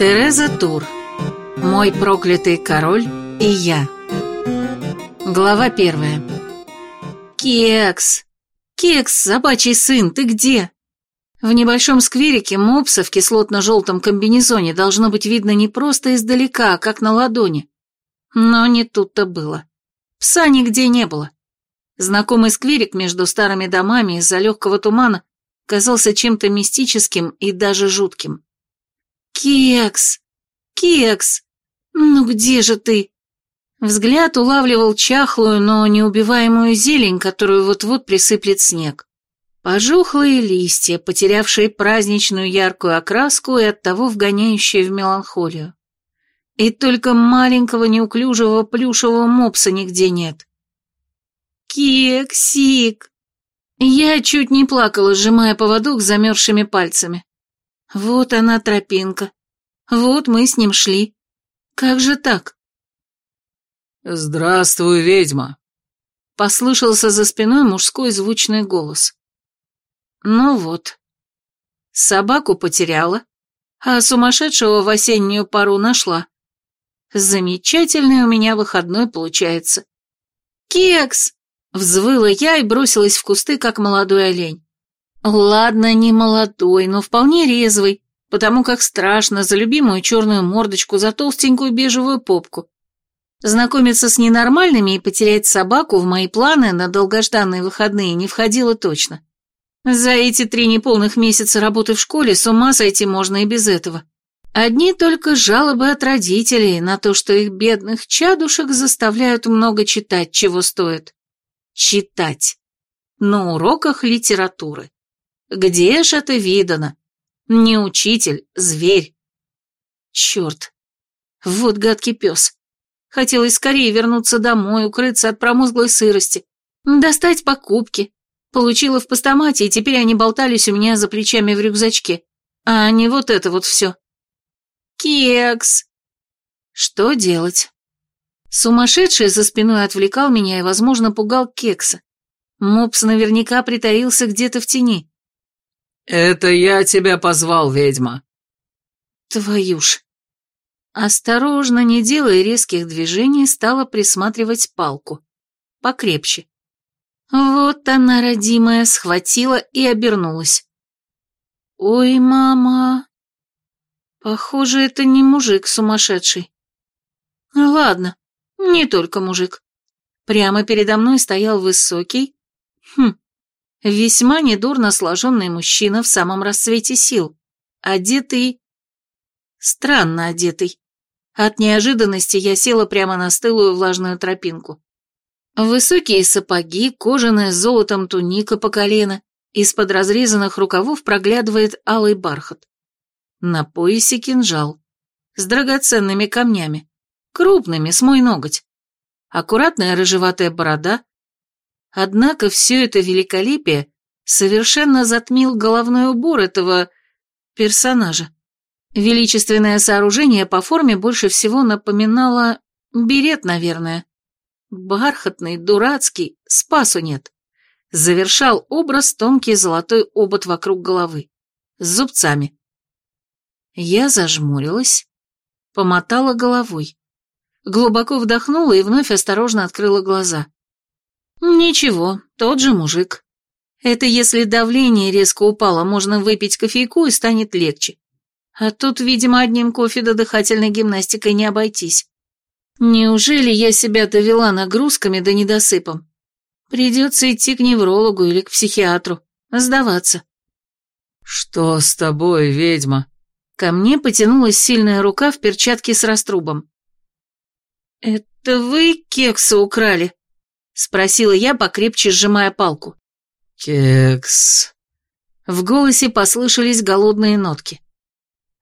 Тереза Тур. Мой проклятый король и я. Глава первая. Кекс! Кекс, собачий сын, ты где? В небольшом скверике мопса в кислотно-желтом комбинезоне должно быть видно не просто издалека, а как на ладони. Но не тут-то было. Пса нигде не было. Знакомый скверик между старыми домами из-за легкого тумана казался чем-то мистическим и даже жутким. «Кекс! Кекс! Ну где же ты?» Взгляд улавливал чахлую, но неубиваемую зелень, которую вот-вот присыплет снег. Пожухлые листья, потерявшие праздничную яркую окраску и оттого вгоняющие в меланхолию. И только маленького неуклюжего плюшевого мопса нигде нет. Кексик! Я чуть не плакала, сжимая поводок замерзшими пальцами. Вот она тропинка. Вот мы с ним шли. Как же так? «Здравствуй, ведьма!» Послышался за спиной мужской звучный голос. Ну вот. Собаку потеряла, а сумасшедшего в осеннюю пару нашла. Замечательный у меня выходной получается. «Кекс!» — взвыла я и бросилась в кусты, как молодой олень. Ладно, не молодой, но вполне резвый, потому как страшно за любимую черную мордочку, за толстенькую бежевую попку. Знакомиться с ненормальными и потерять собаку в мои планы на долгожданные выходные не входило точно. За эти три неполных месяца работы в школе с ума сойти можно и без этого. Одни только жалобы от родителей на то, что их бедных чадушек заставляют много читать, чего стоит. Читать. На уроках литературы. Где ж это видано? Не учитель, зверь. Черт. Вот гадкий пес. Хотелось скорее вернуться домой, укрыться от промозглой сырости, достать покупки. Получила в постамате, и теперь они болтались у меня за плечами в рюкзачке. А не вот это вот все. Кекс! Что делать? Сумасшедший за спиной отвлекал меня и, возможно, пугал Кекса. Мопс наверняка притаился где-то в тени. «Это я тебя позвал, ведьма». Твою ж. Осторожно, не делая резких движений, стала присматривать палку. Покрепче. Вот она, родимая, схватила и обернулась. «Ой, мама!» Похоже, это не мужик сумасшедший. Ладно, не только мужик. Прямо передо мной стоял высокий, хм, весьма недурно сложенный мужчина в самом расцвете сил, одетый... Странно одетый. От неожиданности я села прямо на стылую влажную тропинку. Высокие сапоги, кожаная с золотом туника по колено, из-под разрезанных рукавов проглядывает алый бархат. На поясе кинжал. С драгоценными камнями. Крупными, с мой ноготь. Аккуратная рыжеватая борода. Однако все это великолепие совершенно затмил головной убор этого персонажа. Величественное сооружение по форме больше всего напоминало берет, наверное. Бархатный, дурацкий, спасу нет. Завершал образ тонкий золотой обод вокруг головы. С зубцами. Я зажмурилась, помотала головой. Глубоко вдохнула и вновь осторожно открыла глаза. Ничего, тот же мужик. Это если давление резко упало, можно выпить кофейку и станет легче. А тут, видимо, одним кофе до дыхательной гимнастикой не обойтись. Неужели я себя довела нагрузками да недосыпом? Придется идти к неврологу или к психиатру, сдаваться. «Что с тобой, ведьма?» Ко мне потянулась сильная рука в перчатке с раструбом. «Это вы кекса украли?» — спросила я, покрепче сжимая палку. «Кекс...» В голосе послышались голодные нотки.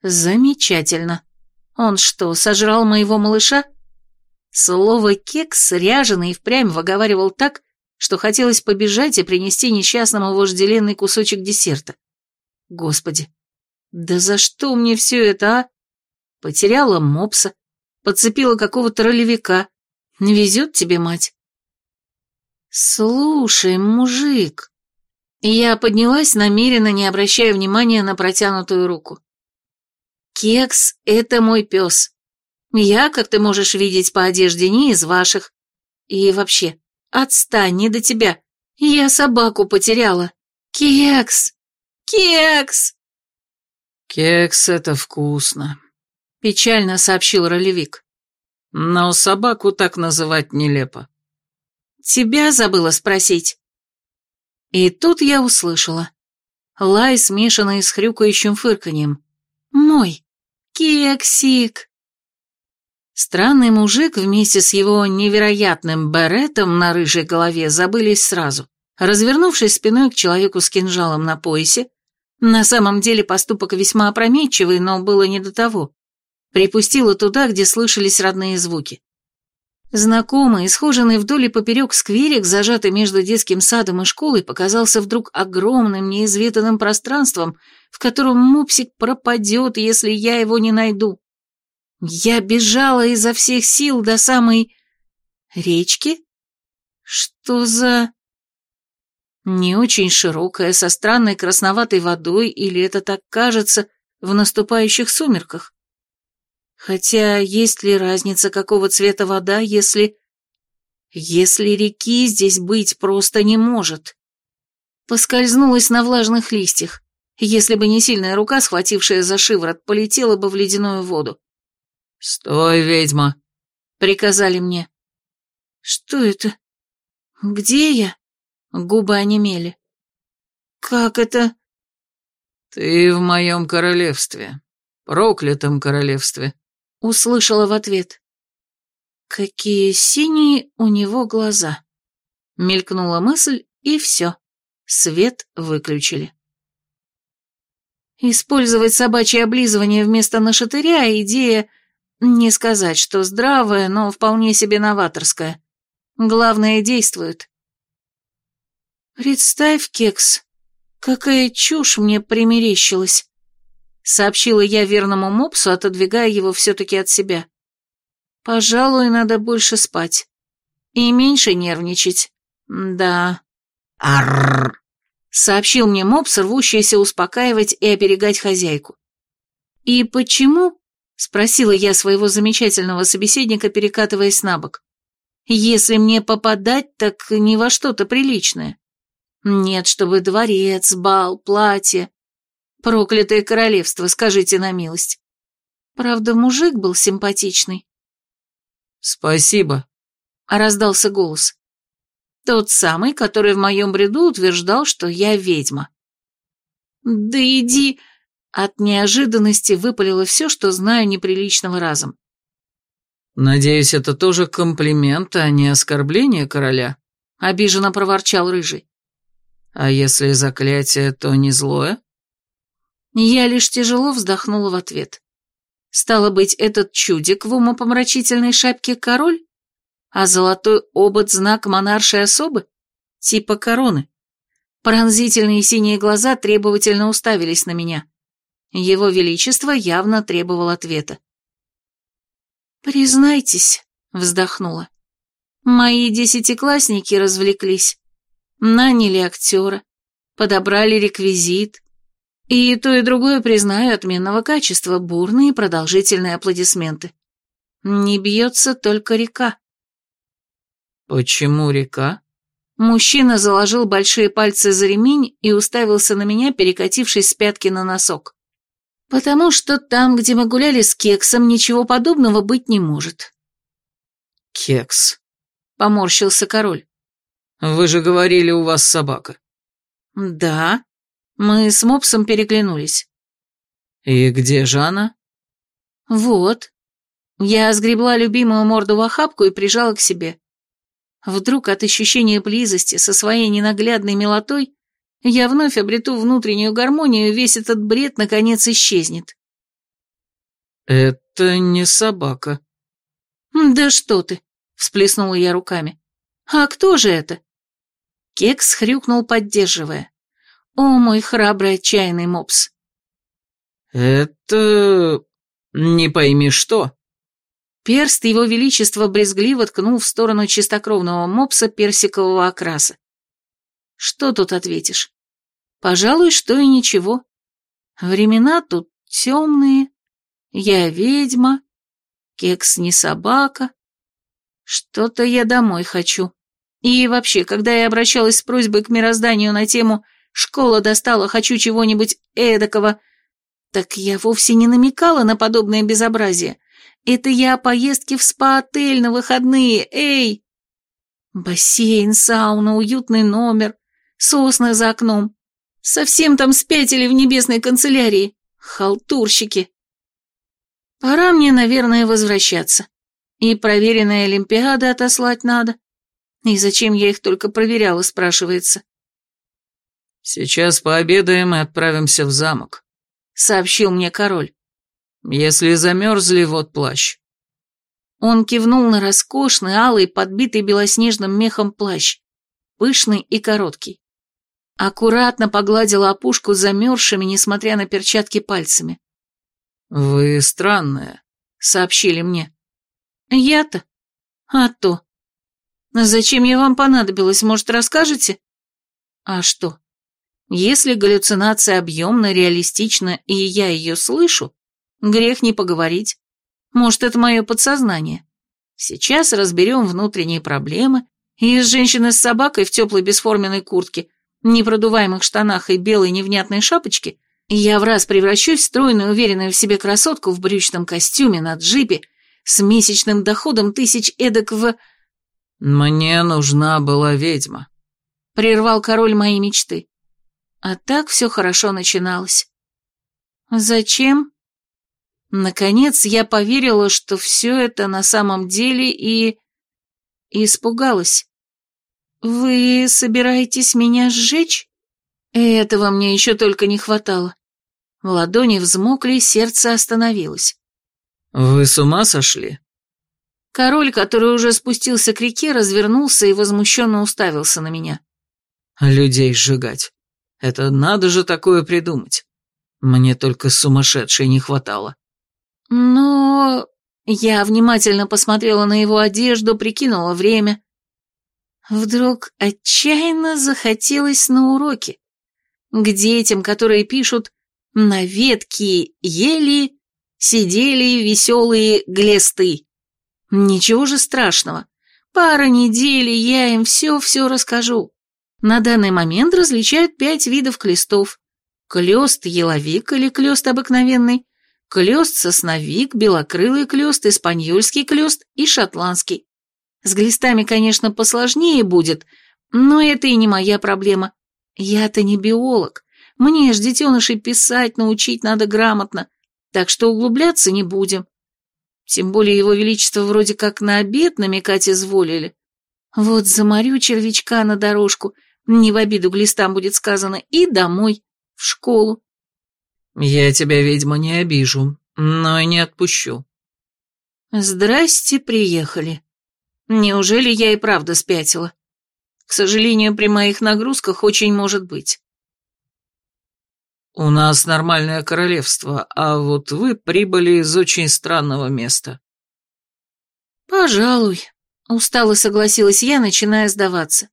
«Замечательно. Он что, сожрал моего малыша?» Слово «кекс» ряженый и впрямь выговаривал так, что хотелось побежать и принести несчастному вожделенный кусочек десерта. Господи, да за что мне все это, а? Потеряла мопса, подцепила какого-то ролевика. Не везет тебе, мать. Слушай, мужик. Я поднялась, намеренно не обращая внимания на протянутую руку. Кекс — это мой пес. Я, как ты можешь видеть по одежде, не из ваших. И вообще, отстань, не до тебя. Я собаку потеряла. Кекс! Кекс!» «Кекс — это вкусно», — печально сообщил ролевик. «Но собаку так называть нелепо». «Тебя забыла спросить». И тут я услышала. Лай, смешанный с хрюкающим фырканьем. «Мой! Кексик!» Странный мужик вместе с его невероятным беретом на рыжей голове забылись сразу. Развернувшись спиной к человеку с кинжалом на поясе, на самом деле поступок весьма опрометчивый, но было не до того. Припустила туда, где слышались родные звуки. Знакомый, схоженный вдоль и поперек скверик, зажатый между детским садом и школой, показался вдруг огромным, неизведанным пространством, в котором мупсик пропадет, если я его не найду. Я бежала изо всех сил до самой... речки? Что за... Не очень широкая, со странной красноватой водой, или это так кажется в наступающих сумерках? Хотя есть ли разница, какого цвета вода, если... Если реки здесь быть просто не может? Поскользнулась на влажных листьях. Если бы не сильная рука, схватившая за шиворот, полетела бы в ледяную воду. «Стой, ведьма!» — приказали мне. «Что это? Где я?» Губы онемели. «Как это?» «Ты в моем королевстве, проклятом королевстве», — услышала в ответ. «Какие синие у него глаза!» Мелькнула мысль, и все. Свет выключили. Использовать собачье облизывание вместо нашатыря — идея, не сказать, что здравая, но вполне себе новаторская. Главное, действует. «Представь, Кекс, какая чушь мне примерещилась», — сообщила я верному мопсу, отодвигая его все-таки от себя. «Пожалуй, надо больше спать. И меньше нервничать. Да». «Арррр», — сообщил мне мопс, рвущийся успокаивать и оберегать хозяйку. «И почему?» — спросила я своего замечательного собеседника, перекатываясь на бок. «Если мне попадать, так не во что-то приличное». Нет, чтобы дворец, бал, платье. Проклятое королевство, скажите на милость. Правда, мужик был симпатичный. «Спасибо», — раздался голос. Тот самый, который в моем бреду утверждал, что я ведьма. «Да иди...» От неожиданности выпалило все, что знаю неприличного разом. «Надеюсь, это тоже комплимент, а не оскорбление короля?» — обиженно проворчал Рыжий. А если заклятие, то не злое? Я лишь тяжело вздохнула в ответ. Стало быть, этот чудик в умопомрачительной шапке король? А золотой обод знак монаршей особы? Типа короны. Пронзительные синие глаза требовательно уставились на меня. Его Величество явно требовал ответа. «Признайтесь», — вздохнула, — «мои десятиклассники развлеклись наняли актера, подобрали реквизит. И то, и другое признаю отменного качества, бурные и продолжительные аплодисменты. Не бьется только река. «Почему река?» Мужчина заложил большие пальцы за ремень и уставился на меня, перекатившись с пятки на носок. «Потому что там, где мы гуляли с кексом, ничего подобного быть не может». «Кекс», — поморщился король. Вы же говорили, у вас собака. Да. Мы с Мопсом переглянулись. И где же она? Вот. Я сгребла любимую морду в охапку и прижала к себе. Вдруг от ощущения близости со своей ненаглядной милотой я вновь обрету внутреннюю гармонию, и весь этот бред наконец исчезнет. «Это не собака». «Да что ты!» — всплеснула я руками. «А кто же это?» Кекс хрюкнул, поддерживая. «О, мой храбрый отчаянный мопс!» «Это... не пойми что». Перст его величества брезгливо ткнул в сторону чистокровного мопса персикового окраса. «Что тут ответишь? Пожалуй, что и ничего. Времена тут темные, Я ведьма, кекс не собака. Что-то я домой хочу. И вообще, когда я обращалась с просьбой к мирозданию на тему «школа достала, хочу чего-нибудь эдакого», так я вовсе не намекала на подобное безобразие. Это я о поездке в спа-отель на выходные, эй! Бассейн, сауна, уютный номер, сосны за окном. Совсем там спятили в небесной канцелярии. Халтурщики. Пора мне, наверное, возвращаться. И проверенные Олимпиады отослать надо. И зачем я их только проверяла, спрашивается. «Сейчас пообедаем и отправимся в замок», — сообщил мне король. «Если замерзли, вот плащ». Он кивнул на роскошный, алый, подбитый белоснежным мехом плащ, пышный и короткий. Аккуратно погладила опушку замерзшими, несмотря на перчатки, пальцами. «Вы странная», — сообщили мне. «Я-то? А то. Зачем я вам понадобилась, может, расскажете?» «А что? Если галлюцинация объемна, реалистична, и я ее слышу, грех не поговорить. Может, это мое подсознание. Сейчас разберем внутренние проблемы, и из женщины с собакой в теплой бесформенной куртке, непродуваемых штанах и белой невнятной шапочке я в раз превращусь в стройную, уверенную в себе красотку в брючном костюме на джипе с месячным доходом тысяч эдак в... «Мне нужна была ведьма», — прервал король моей мечты. А так все хорошо начиналось. Зачем? Наконец я поверила, что все это на самом деле и... и испугалась. «Вы собираетесь меня сжечь?» Этого мне еще только не хватало. Ладони взмокли, сердце остановилось. «Вы с ума сошли?» Король, который уже спустился к реке, развернулся и возмущенно уставился на меня. «Людей сжигать. Это надо же такое придумать. Мне только сумасшедшей не хватало». «Но...» Я внимательно посмотрела на его одежду, прикинула время. Вдруг отчаянно захотелось на уроки. К детям, которые пишут на ветке ели, сидели веселые глесты. Ничего же страшного. Пара недель, я им все-все расскажу. На данный момент различают пять видов клестов. Клёст еловик или клёст обыкновенный, клёст сосновик, белокрылый клёст, испаньольский клёст и шотландский. С глистами, конечно, посложнее будет, но это и не моя проблема. Я-то не биолог, мне ж детенышей писать научить надо грамотно, так что углубляться не будем. Тем более его величество вроде как на обед намекать изволили. Вот заморю червячка на дорожку, не в обиду глистам будет сказано, и домой, в школу. Я тебя, ведьма, не обижу, но и не отпущу. Здрасте, приехали. Неужели я и правда спятила? К сожалению, при моих нагрузках очень может быть. «У нас нормальное королевство, а вот вы прибыли из очень странного места». «Пожалуй», — устало согласилась я, начиная сдаваться.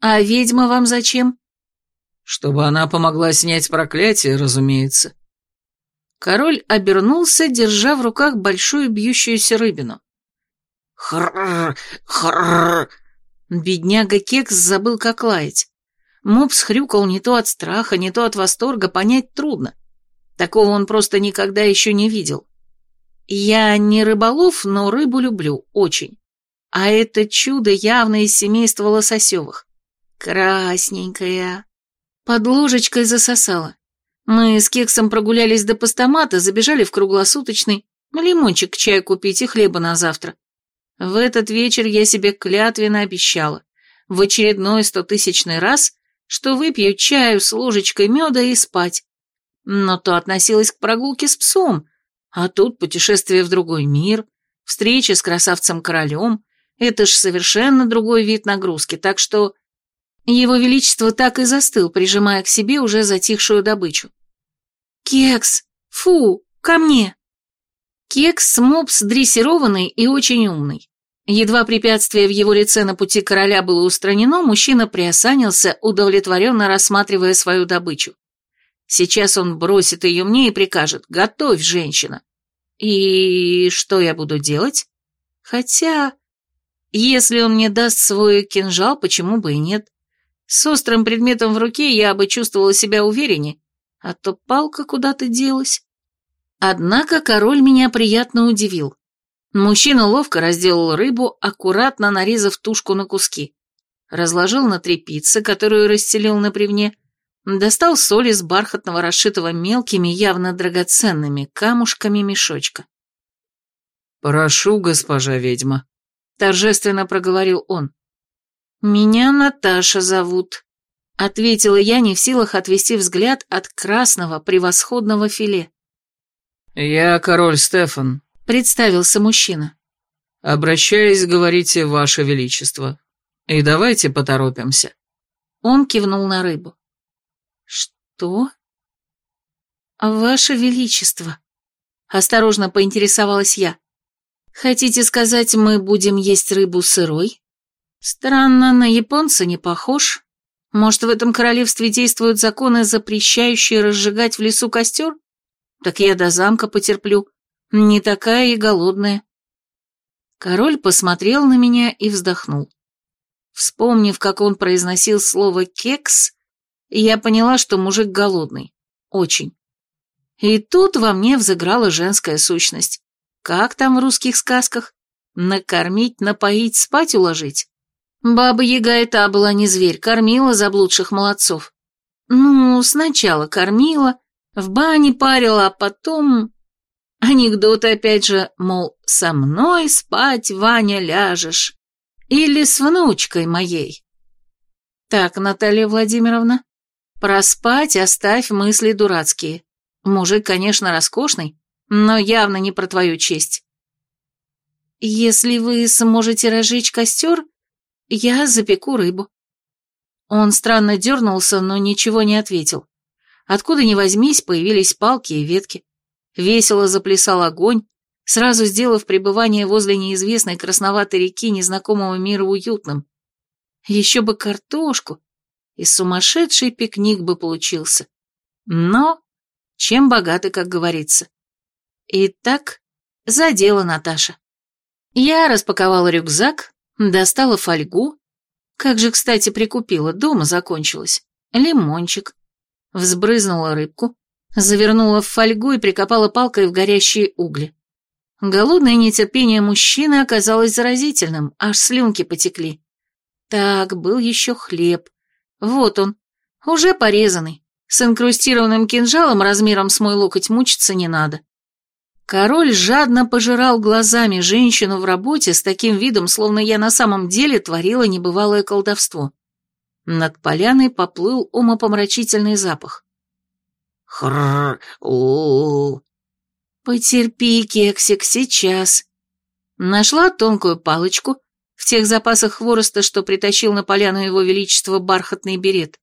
«А ведьма вам зачем?» «Чтобы она помогла снять проклятие, разумеется». Король обернулся, держа в руках большую бьющуюся рыбину. «Хрррр! Хрррр!» Бедняга Кекс забыл, как лаять. Мопс хрюкал не то от страха, не то от восторга, понять трудно. Такого он просто никогда еще не видел. Я не рыболов, но рыбу люблю, очень. А это чудо явно из семейства лососевых. Красненькая. Под ложечкой засосала. Мы с кексом прогулялись до постамата, забежали в круглосуточный, лимончик к чаю купить и хлеба на завтра. В этот вечер я себе клятвенно обещала. В очередной стотысячный раз что выпью чаю с ложечкой меда и спать. Но то относилось к прогулке с псом, а тут путешествие в другой мир, встреча с красавцем-королем. Это ж совершенно другой вид нагрузки, так что... Его Величество так и застыл, прижимая к себе уже затихшую добычу. «Кекс! Фу! Ко мне!» Кекс мопс дрессированный и очень умный. Едва препятствие в его лице на пути короля было устранено, мужчина приосанился, удовлетворенно рассматривая свою добычу. Сейчас он бросит ее мне и прикажет «Готовь, женщина!» И что я буду делать? Хотя, если он мне даст свой кинжал, почему бы и нет? С острым предметом в руке я бы чувствовала себя увереннее, а то палка куда-то делась. Однако король меня приятно удивил. Мужчина ловко разделал рыбу, аккуратно нарезав тушку на куски. Разложил на тряпице, которую расстелил на привне, достал соль из бархатного, расшитого мелкими, явно драгоценными камушками мешочка. «Прошу, госпожа ведьма», — торжественно проговорил он. «Меня Наташа зовут», — ответила я, не в силах отвести взгляд от красного превосходного филе. «Я король Стефан», — представился мужчина. «Обращаясь, говорите, ваше величество. И давайте поторопимся». Он кивнул на рыбу. «Что?» «Ваше величество», — осторожно поинтересовалась я. «Хотите сказать, мы будем есть рыбу сырой?» Странно, на японца не похож. Может, в этом королевстве действуют законы, запрещающие разжигать в лесу костер? Так я до замка потерплю. Не такая и голодная. Король посмотрел на меня и вздохнул. Вспомнив, как он произносил слово «кекс», я поняла, что мужик голодный. Очень. И тут во мне взыграла женская сущность. Как там в русских сказках? Накормить, напоить, спать уложить? Баба-яга и та была не зверь, кормила заблудших молодцов. Ну, сначала кормила, в бане парила, а потом... Анекдоты опять же, мол, со мной спать, Ваня, ляжешь. Или с внучкой моей. Так, Наталья Владимировна, проспать оставь мысли дурацкие. Мужик, конечно, роскошный, но явно не про твою честь. Если вы сможете разжечь костер, «Я запеку рыбу». Он странно дернулся, но ничего не ответил. Откуда ни возьмись, появились палки и ветки. Весело заплясал огонь, сразу сделав пребывание возле неизвестной красноватой реки незнакомого мира уютным. Еще бы картошку, и сумасшедший пикник бы получился. Но чем богаты, как говорится. Итак, за дело Наташа. Я распаковала рюкзак, Достала фольгу. Как же, кстати, прикупила, дома закончилась. Лимончик. Взбрызнула рыбку, завернула в фольгу и прикопала палкой в горящие угли. Голодное нетерпение мужчины оказалось заразительным, аж слюнки потекли. Так, был еще хлеб. Вот он, уже порезанный. С инкрустированным кинжалом размером с мой локоть мучиться не надо. Король жадно пожирал глазами женщину в работе с таким видом, словно я на самом деле творила небывалое колдовство. Над поляной поплыл умопомрачительный запах. хр у Потерпи, кексик, сейчас. Нашла тонкую палочку в тех запасах хвороста, что притащил на поляну его величество бархатный берет.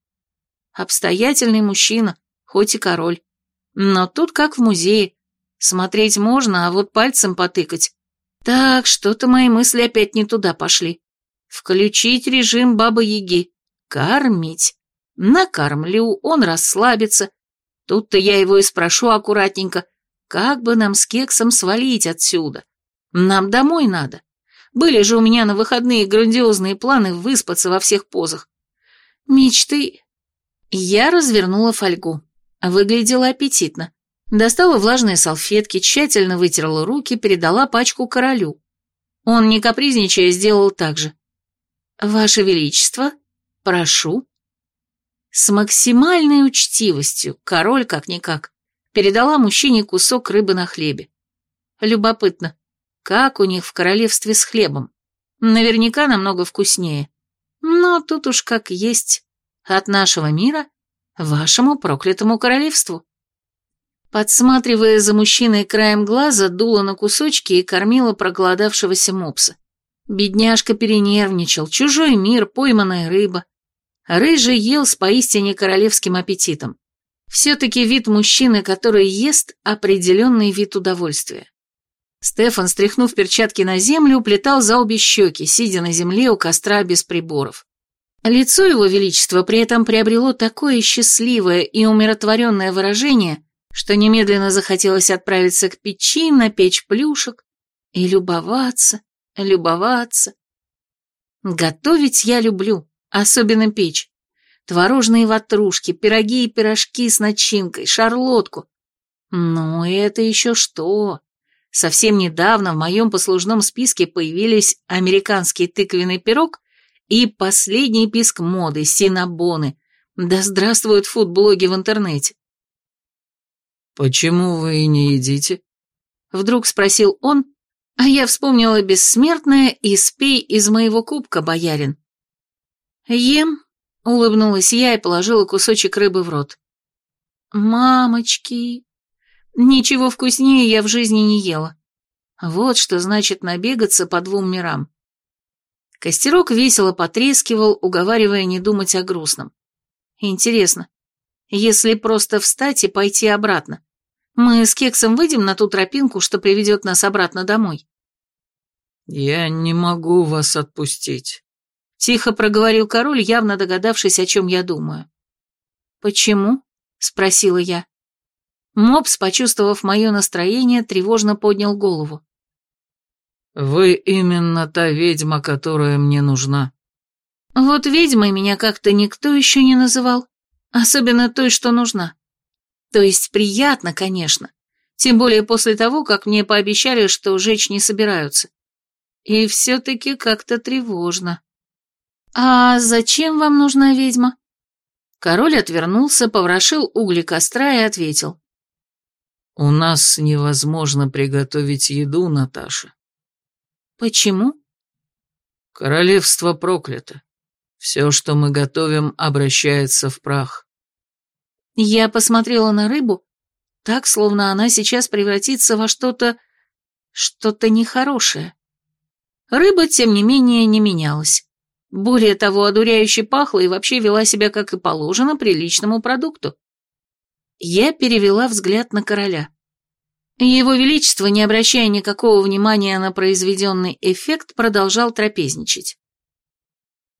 Обстоятельный мужчина, хоть и король. Но тут как в музее, Смотреть можно, а вот пальцем потыкать. Так, что-то мои мысли опять не туда пошли. Включить режим Бабы-Яги. Кормить. Накормлю, он расслабится. Тут-то я его и спрошу аккуратненько, как бы нам с кексом свалить отсюда? Нам домой надо. Были же у меня на выходные грандиозные планы выспаться во всех позах. Мечты. Я развернула фольгу. Выглядело аппетитно. Достала влажные салфетки, тщательно вытерла руки, передала пачку королю. Он, не капризничая, сделал так же. «Ваше Величество, прошу». С максимальной учтивостью, король как-никак, передала мужчине кусок рыбы на хлебе. Любопытно, как у них в королевстве с хлебом? Наверняка намного вкуснее. Но тут уж как есть. От нашего мира вашему проклятому королевству. Подсматривая за мужчиной краем глаза, дула на кусочки и кормила проголодавшегося мопса. Бедняжка перенервничал, чужой мир, пойманная рыба. Рыжий ел с поистине королевским аппетитом. Все-таки вид мужчины, который ест, определенный вид удовольствия. Стефан, стряхнув перчатки на землю, уплетал за обе щеки, сидя на земле у костра без приборов. Лицо его величества при этом приобрело такое счастливое и умиротворенное выражение, что немедленно захотелось отправиться к печи, напечь плюшек и любоваться, любоваться. Готовить я люблю, особенно печь. Творожные ватрушки, пироги и пирожки с начинкой, шарлотку. Ну, это еще что? Совсем недавно в моем послужном списке появились американский тыквенный пирог и последний писк моды, синабоны. Да здравствуют фудблоги в интернете. «Почему вы не едите?» Вдруг спросил он, а я вспомнила бессмертное и спей из моего кубка, боярин. «Ем», — улыбнулась я и положила кусочек рыбы в рот. «Мамочки, ничего вкуснее я в жизни не ела. Вот что значит набегаться по двум мирам». Костерок весело потрескивал, уговаривая не думать о грустном. Интересно, если просто встать и пойти обратно, мы с Кексом выйдем на ту тропинку, что приведет нас обратно домой?» «Я не могу вас отпустить», — тихо проговорил король, явно догадавшись, о чем я думаю. «Почему?» — спросила я. Мопс, почувствовав мое настроение, тревожно поднял голову. «Вы именно та ведьма, которая мне нужна». «Вот ведьмой меня как-то никто еще не называл, особенно той, что нужна. То есть приятно, конечно, тем более после того, как мне пообещали, что жечь не собираются. И все-таки как-то тревожно. «А зачем вам нужна ведьма?» Король отвернулся, поворошил угли костра и ответил. «У нас невозможно приготовить еду, Наташа». «Почему?» «Королевство проклято. Все, что мы готовим, обращается в прах. Я посмотрела на рыбу, так, словно она сейчас превратится во что-то... что-то нехорошее. Рыба, тем не менее, не менялась. Более того, одуряюще пахла и вообще вела себя, как и положено, приличному продукту. Я перевела взгляд на короля. Его Величество, не обращая никакого внимания на произведенный эффект, продолжал трапезничать.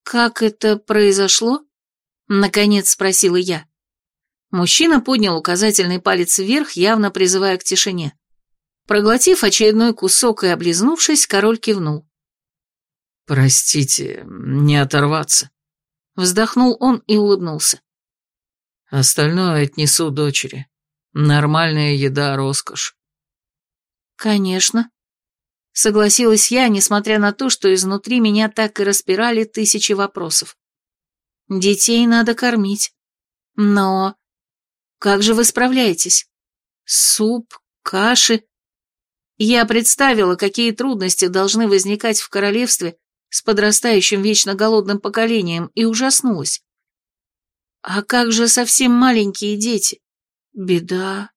«Как это произошло?» — наконец спросила я. Мужчина поднял указательный палец вверх, явно призывая к тишине. Проглотив очередной кусок и облизнувшись, король кивнул. «Простите, не оторваться». Вздохнул он и улыбнулся. «Остальное отнесу дочери. Нормальная еда — роскошь». «Конечно», — согласилась я, несмотря на то, что изнутри меня так и распирали тысячи вопросов. «Детей надо кормить. Но как же вы справляетесь? Суп, каши. Я представила, какие трудности должны возникать в королевстве с подрастающим вечно голодным поколением, и ужаснулась. А как же совсем маленькие дети? Беда.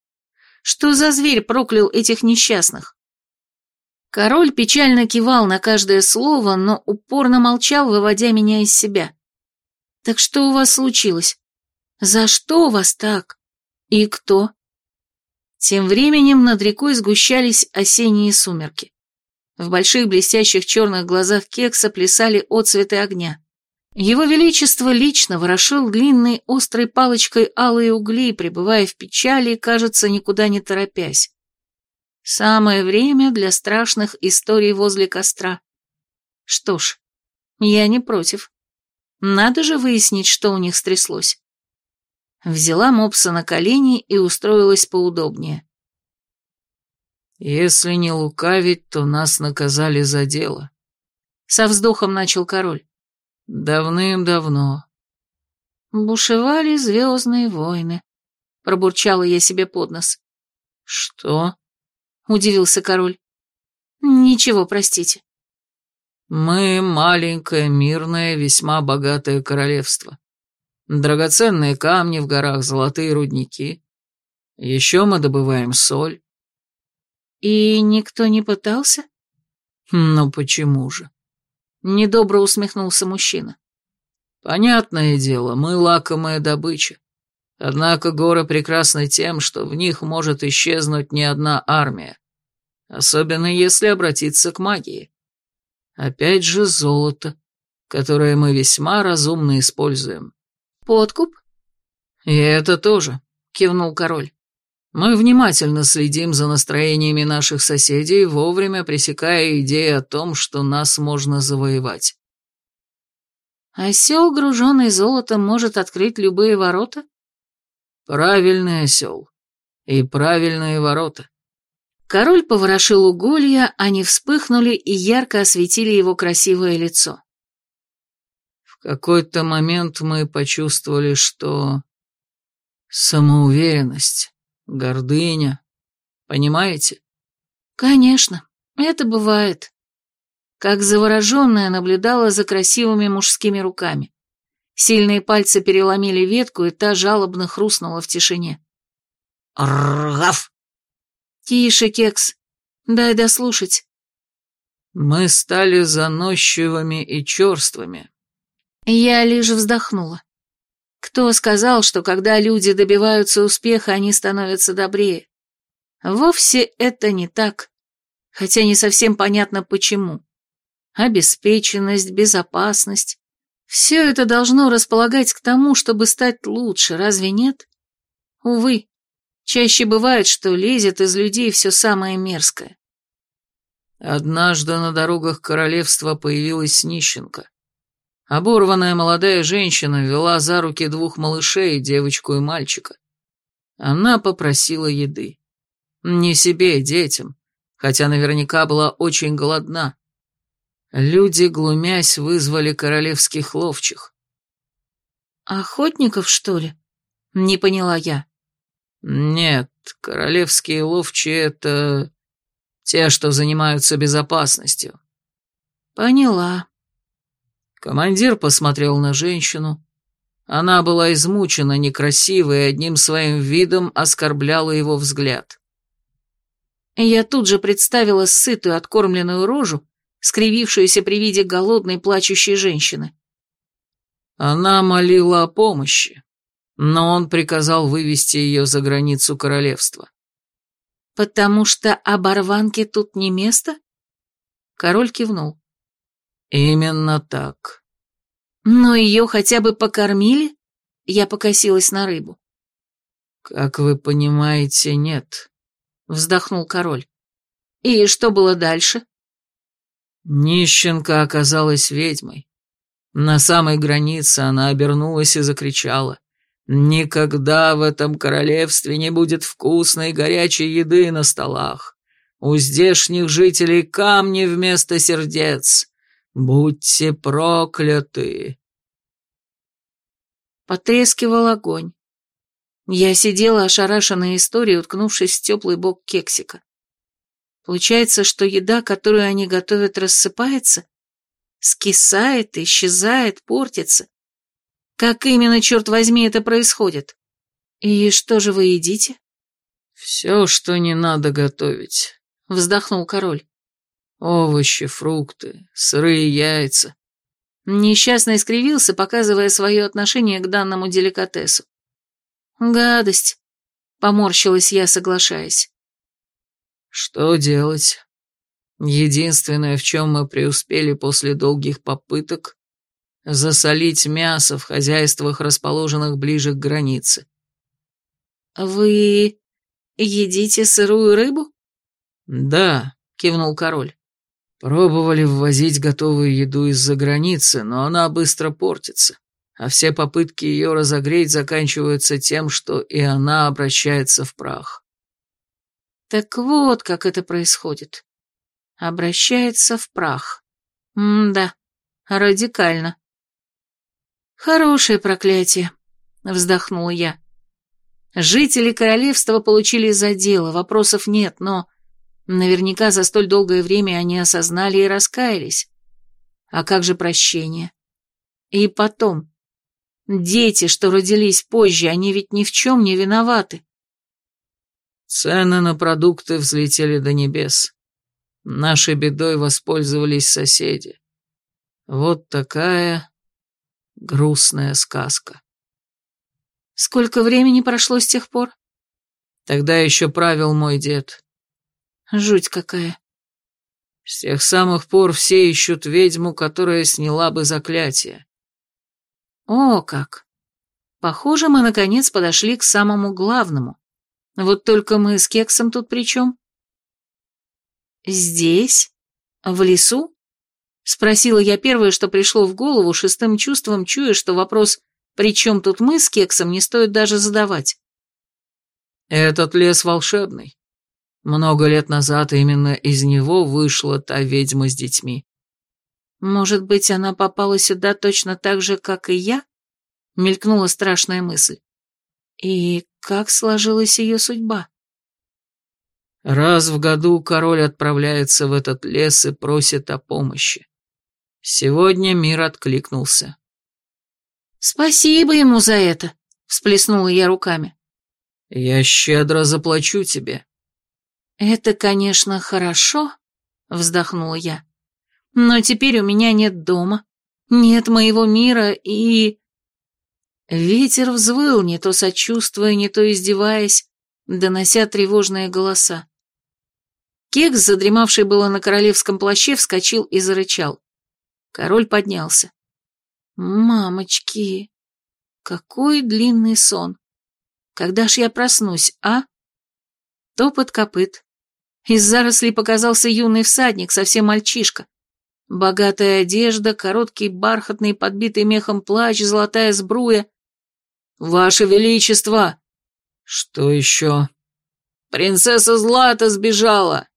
Что за зверь проклял этих несчастных? Король печально кивал на каждое слово, но упорно молчал, выводя меня из себя. Так что у вас случилось? За что вас так? «И кто?» Тем временем над рекой сгущались осенние сумерки. В больших блестящих черных глазах кекса плясали отцветы огня. Его Величество лично ворошил длинной острой палочкой алые угли, пребывая в печали, кажется, никуда не торопясь. Самое время для страшных историй возле костра. Что ж, я не против. Надо же выяснить, что у них стряслось. Взяла мопса на колени и устроилась поудобнее. «Если не лукавить, то нас наказали за дело», — со вздохом начал король. «Давным-давно». «Бушевали звездные войны», — пробурчала я себе под нос. «Что?» — удивился король. «Ничего, простите». «Мы маленькое, мирное, весьма богатое королевство. Драгоценные камни в горах, золотые рудники. Еще мы добываем соль. И никто не пытался? Ну почему же? Недобро усмехнулся мужчина. Понятное дело, мы лакомая добыча. Однако горы прекрасны тем, что в них может исчезнуть не одна армия. Особенно если обратиться к магии. Опять же золото, которое мы весьма разумно используем. «Подкуп?» «И это тоже», — кивнул король. Мы внимательно следим за настроениями наших соседей, вовремя пресекая идеи о том, что нас можно завоевать. Осел, груженный золотом, может открыть любые ворота? Правильный осел. И правильные ворота. Король поворошил уголья, они вспыхнули и ярко осветили его красивое лицо. В какой-то момент мы почувствовали, что... Самоуверенность, гордыня. Понимаете? Конечно, это бывает. Как завороженная наблюдала за красивыми мужскими руками. Сильные пальцы переломили ветку, и та жалобно хрустнула в тишине. «Ргав!» «Тише, кекс. Дай дослушать». Мы стали заносчивыми и черствыми. Я лишь вздохнула. Кто сказал, что когда люди добиваются успеха, они становятся добрее? Вовсе это не так, хотя не совсем понятно почему. Обеспеченность, безопасность — все это должно располагать к тому, чтобы стать лучше, разве нет? Увы, чаще бывает, что лезет из людей все самое мерзкое. Однажды на дорогах королевства появилась нищенка. Оборванная молодая женщина вела за руки двух малышей, девочку и мальчика. Она попросила еды. Не себе, детям, хотя наверняка была очень голодна. Люди, глумясь, вызвали королевских ловчих. «Охотников, что ли?» — не поняла я. «Нет, королевские ловчие — это те, что занимаются безопасностью». «Поняла», Командир посмотрел на женщину. Она была измучена, некрасивой, и одним своим видом оскорбляла его взгляд. Я тут же представила сытую, откормленную рожу, скривившуюся при виде голодной, плачущей женщины. Она молила о помощи, но он приказал вывести ее за границу королевства. «Потому что оборванке тут не место?» Король кивнул. «Именно так». «Но ее хотя бы покормили?» Я покосилась на рыбу. «Как вы понимаете, нет», — вздохнул король. «И что было дальше?» Нищенка оказалась ведьмой. На самой границе она обернулась и закричала. «Никогда в этом королевстве не будет вкусной горячей еды на столах. У здешних жителей камни вместо сердец. «Будьте прокляты!» Потрескивал огонь. Я сидела ошарашенная историей, уткнувшись в теплый бок кексика. Получается, что еда, которую они готовят, рассыпается? Скисает, исчезает, портится? Как именно, черт возьми, это происходит? И что же вы едите? «Все, что не надо готовить», — вздохнул король. Овощи, фрукты, сырые яйца. Несчастно искривился, показывая свое отношение к данному деликатесу. «Гадость», — поморщилась я, соглашаясь. «Что делать? Единственное, в чем мы преуспели после долгих попыток, засолить мясо в хозяйствах, расположенных ближе к границе». «Вы едите сырую рыбу?» «Да», — кивнул король. Пробовали ввозить готовую еду из-за границы, но она быстро портится, а все попытки ее разогреть заканчиваются тем, что и она обращается в прах. Так вот, как это происходит. Обращается в прах. М-да, радикально. Хорошее проклятие, вздохнула я. Жители королевства получили за дело, вопросов нет, но Наверняка за столь долгое время они осознали и раскаялись. А как же прощение? И потом, дети, что родились позже, они ведь ни в чем не виноваты. Цены на продукты взлетели до небес. Нашей бедой воспользовались соседи. Вот такая грустная сказка. Сколько времени прошло с тех пор? Тогда еще правил мой дед. Жуть какая. С тех самых пор все ищут ведьму, которая сняла бы заклятие. О, как! Похоже, мы наконец подошли к самому главному. Вот только мы с Кексом тут при чем? Здесь? В лесу? Спросила я первое, что пришло в голову, шестым чувством чуя, что вопрос «при чем тут мы с Кексом» не стоит даже задавать. «Этот лес волшебный. Много лет назад именно из него вышла та ведьма с детьми». «Может быть, она попала сюда точно так же, как и я?» Мелькнула страшная мысль. «И как сложилась ее судьба?» Раз в году король отправляется в этот лес и просит о помощи. Сегодня мир откликнулся. «Спасибо ему за это», — всплеснула я руками. «Я щедро заплачу тебе». «Это, конечно, хорошо», — вздохнула я. «Но теперь у меня нет дома, нет моего мира и...» Ветер взвыл, не то сочувствуя, не то издеваясь, донося тревожные голоса. Кекс, задремавший было на королевском плаще, вскочил и зарычал. Король поднялся. «Мамочки, какой длинный сон! Когда ж я проснусь, а?» Топот копыт. Из зарослей показался юный всадник, совсем мальчишка. Богатая одежда, короткий бархатный, подбитый мехом плащ, золотая сбруя. «Ваше Величество!» «Что еще?» «Принцесса Злата сбежала!»